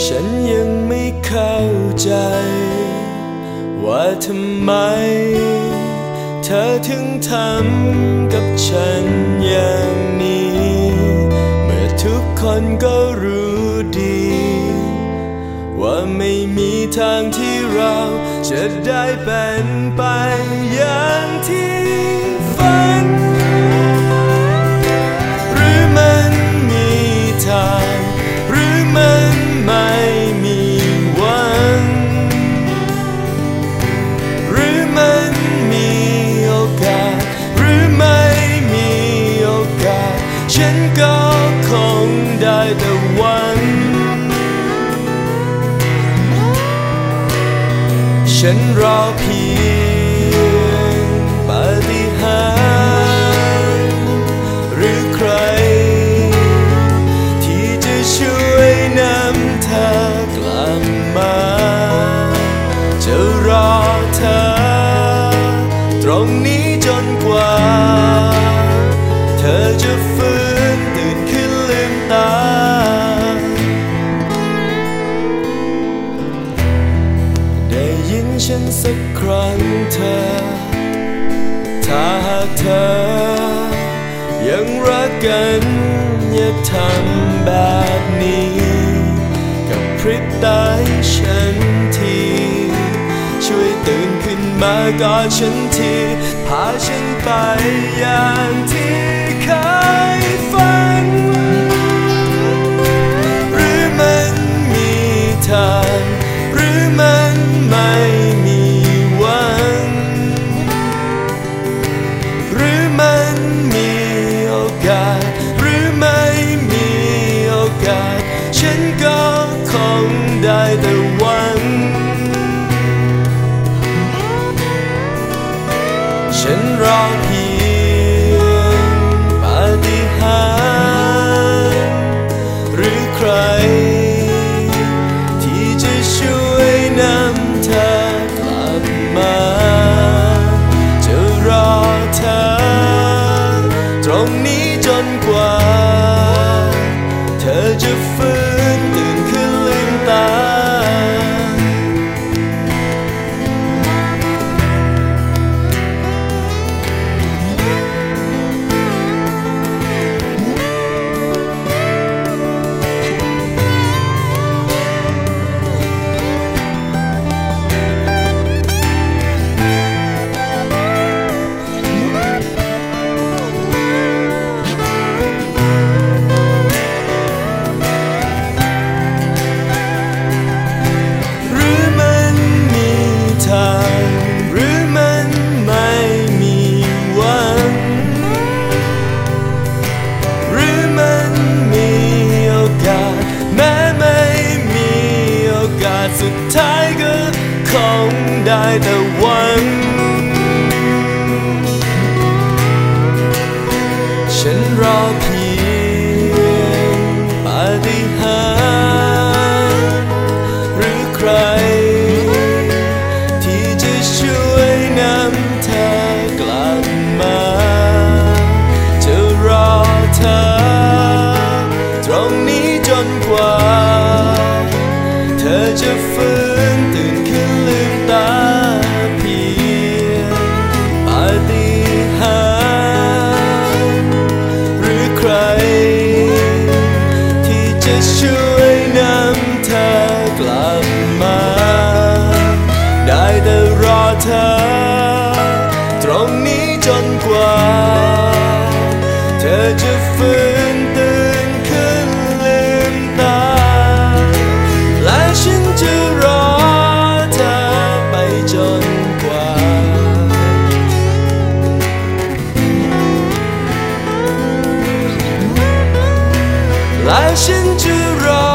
ฉันยังไม่เข้าใจ ว่าทำไม เธอถึงทำกับฉันอย่างนี้ เมื่อทุกคนก็รู้ดี ว่าไม่มีทางที่เราจะได้เป็นไปอย่างที่ ฉันรอเพียง ถ้าหากเธอ ยังรักกันอย่าทำแบบนี้ กับพริบตาให้ฉันที ช่วยตื่นขึ้นมากอดฉันที พาฉันไปอย่างที่เคย ฉันรอเพียงปาฏิหาริย์หรือใคร ที่จะช่วยนำเธอกลับมา จะรอเธอ ตรงนี้จน คงได้ จะฟื้นตื่นขึ้นลืมตา และฉันจะรอเธอไปจนกว่า และฉันจะรอ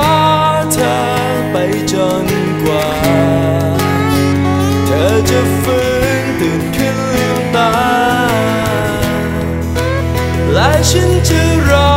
เธอไปจนกว่า เธอจะฟื้น ฉันจะรอ